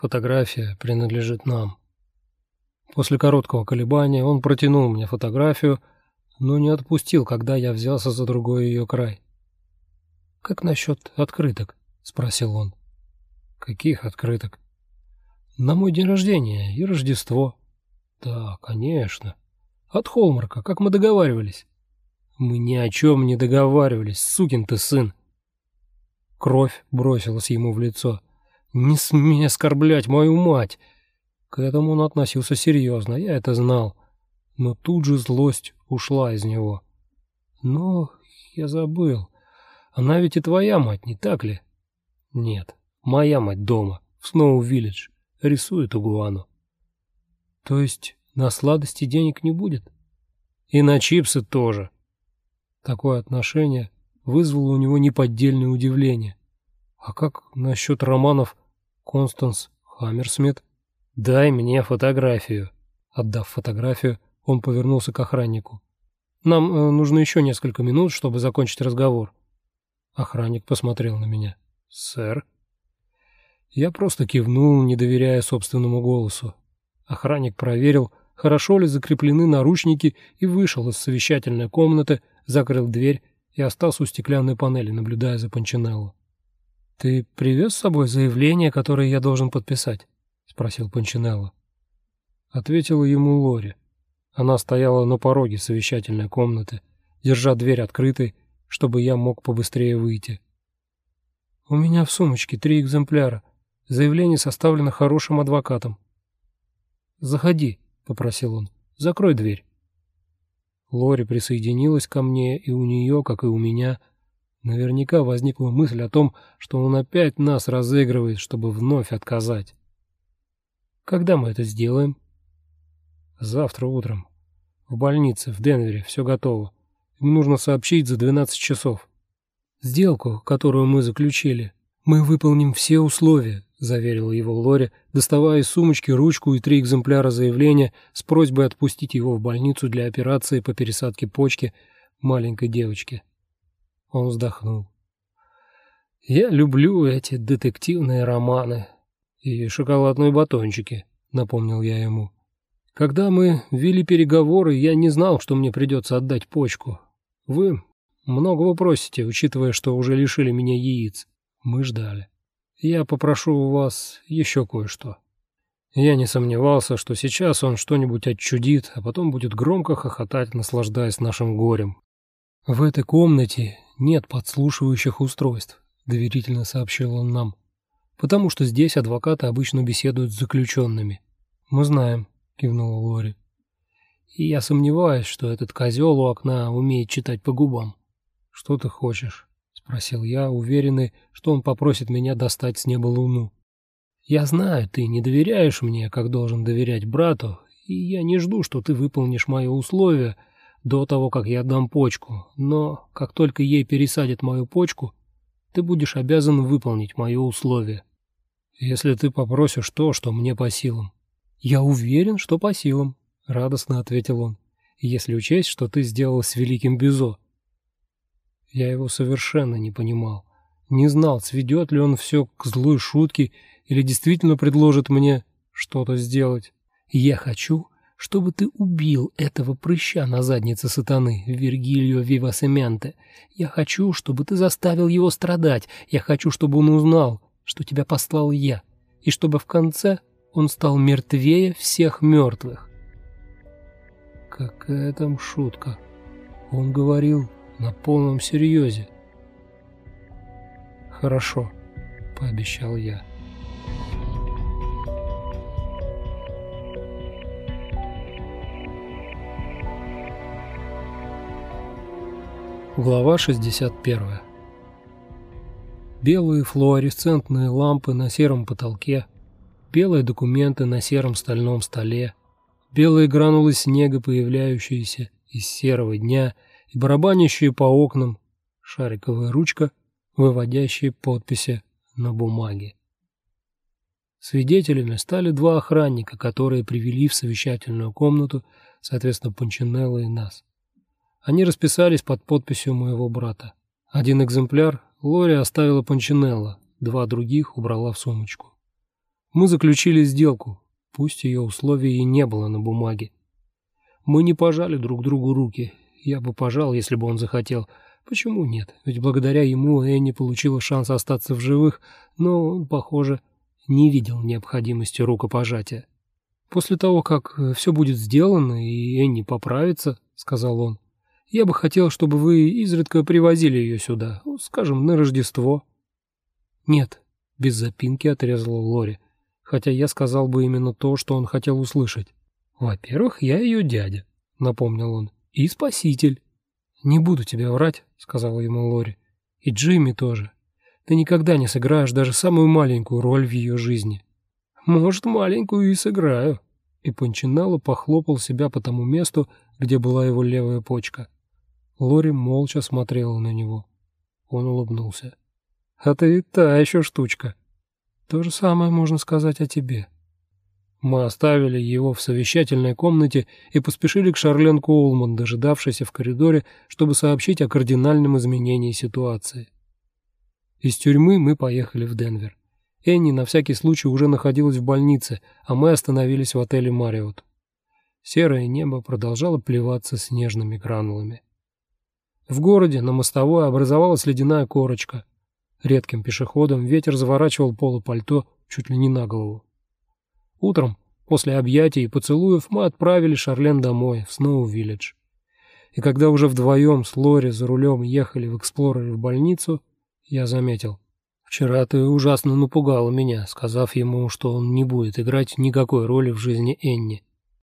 Фотография принадлежит нам. После короткого колебания он протянул мне фотографию, но не отпустил, когда я взялся за другой ее край. «Как насчет открыток?» — спросил он. «Каких открыток?» «На мой день рождения и Рождество». «Да, конечно. От Холмарка, как мы договаривались». «Мы ни о чем не договаривались, сукин ты сын!» Кровь бросилась ему в лицо. «Не смей оскорблять мою мать!» К этому он относился серьезно, я это знал. Но тут же злость ушла из него. «Но я забыл. Она ведь и твоя мать, не так ли?» «Нет, моя мать дома, в Сноу-Виллидж, рисует угуану». «То есть на сладости денег не будет?» «И на чипсы тоже». Такое отношение вызвало у него неподдельное удивление. А как насчет романов Констанс Хаммерсмит? Дай мне фотографию. Отдав фотографию, он повернулся к охраннику. Нам э, нужно еще несколько минут, чтобы закончить разговор. Охранник посмотрел на меня. Сэр? Я просто кивнул, не доверяя собственному голосу. Охранник проверил, хорошо ли закреплены наручники, и вышел из совещательной комнаты, закрыл дверь и остался у стеклянной панели, наблюдая за Панчинелло. «Ты привез с собой заявление, которое я должен подписать?» — спросил Панчинелло. Ответила ему Лори. Она стояла на пороге совещательной комнаты, держа дверь открытой, чтобы я мог побыстрее выйти. «У меня в сумочке три экземпляра. Заявление составлено хорошим адвокатом». «Заходи», — попросил он. «Закрой дверь». Лори присоединилась ко мне, и у нее, как и у меня, наверняка возникла мысль о том, что он опять нас разыгрывает, чтобы вновь отказать. «Когда мы это сделаем?» «Завтра утром. В больнице, в Денвере, все готово. Им нужно сообщить за 12 часов. Сделку, которую мы заключили, мы выполним все условия, — заверила его Лори, доставая из сумочки ручку и три экземпляра заявления с просьбой отпустить его в больницу для операции по пересадке почки маленькой девочки. Он вздохнул. «Я люблю эти детективные романы и шоколадные батончики», — напомнил я ему. «Когда мы вели переговоры, я не знал, что мне придется отдать почку. Вы многого просите, учитывая, что уже лишили меня яиц. Мы ждали». Я попрошу у вас еще кое-что». Я не сомневался, что сейчас он что-нибудь отчудит, а потом будет громко хохотать, наслаждаясь нашим горем. «В этой комнате нет подслушивающих устройств», — доверительно сообщил он нам, «потому что здесь адвокаты обычно беседуют с заключенными». «Мы знаем», — кивнула Лори. «И я сомневаюсь, что этот козел у окна умеет читать по губам». «Что ты хочешь?» спросил я, уверенный, что он попросит меня достать с неба луну. «Я знаю, ты не доверяешь мне, как должен доверять брату, и я не жду, что ты выполнишь мои условия до того, как я дам почку, но как только ей пересадят мою почку, ты будешь обязан выполнить мое условие. Если ты попросишь то, что мне по силам». «Я уверен, что по силам», — радостно ответил он, «если учесть, что ты сделал с великим Бизо». Я его совершенно не понимал. Не знал, сведет ли он все к злой шутке или действительно предложит мне что-то сделать. Я хочу, чтобы ты убил этого прыща на заднице сатаны, Вергилио Вивасементе. Я хочу, чтобы ты заставил его страдать. Я хочу, чтобы он узнал, что тебя послал я, и чтобы в конце он стал мертвее всех мертвых. Какая там шутка. Он говорил на полном серьезе. «Хорошо», — пообещал я. Глава 61 Белые флуоресцентные лампы на сером потолке, белые документы на сером стальном столе, белые гранулы снега, появляющиеся из серого дня — и барабанящие по окнам, шариковая ручка, выводящая подписи на бумаге. Свидетелями стали два охранника, которые привели в совещательную комнату, соответственно, Панчинелло и нас. Они расписались под подписью моего брата. Один экземпляр Лори оставила Панчинелло, два других убрала в сумочку. Мы заключили сделку, пусть ее условий и не было на бумаге. Мы не пожали друг другу руки. Я бы пожал, если бы он захотел. Почему нет? Ведь благодаря ему Энни получила шанс остаться в живых, но он, похоже, не видел необходимости рукопожатия. «После того, как все будет сделано и Энни поправится», — сказал он, — «я бы хотел, чтобы вы изредка привозили ее сюда, скажем, на Рождество». «Нет», — без запинки отрезала Лори, хотя я сказал бы именно то, что он хотел услышать. «Во-первых, я ее дядя», — напомнил он, — «и спаситель». «Не буду тебе врать», — сказала ему Лори, — «и Джимми тоже. Ты никогда не сыграешь даже самую маленькую роль в ее жизни». «Может, маленькую и сыграю». И Пончинелло похлопал себя по тому месту, где была его левая почка. Лори молча смотрела на него. Он улыбнулся. «А ты та еще штучка. То же самое можно сказать о тебе». Мы оставили его в совещательной комнате и поспешили к Шарлен Коулман, дожидавшейся в коридоре, чтобы сообщить о кардинальном изменении ситуации. Из тюрьмы мы поехали в Денвер. Энни на всякий случай уже находилась в больнице, а мы остановились в отеле «Мариот». Серое небо продолжало плеваться снежными гранулами. В городе на мостовой образовалась ледяная корочка. Редким пешеходом ветер заворачивал поло пальто чуть ли не на голову. Утром, после объятий и поцелуев, мы отправили Шарлен домой, в Сноу-Виллидж. И когда уже вдвоем с Лори за рулем ехали в Эксплорере в больницу, я заметил. «Вчера ты ужасно напугала меня, сказав ему, что он не будет играть никакой роли в жизни Энни.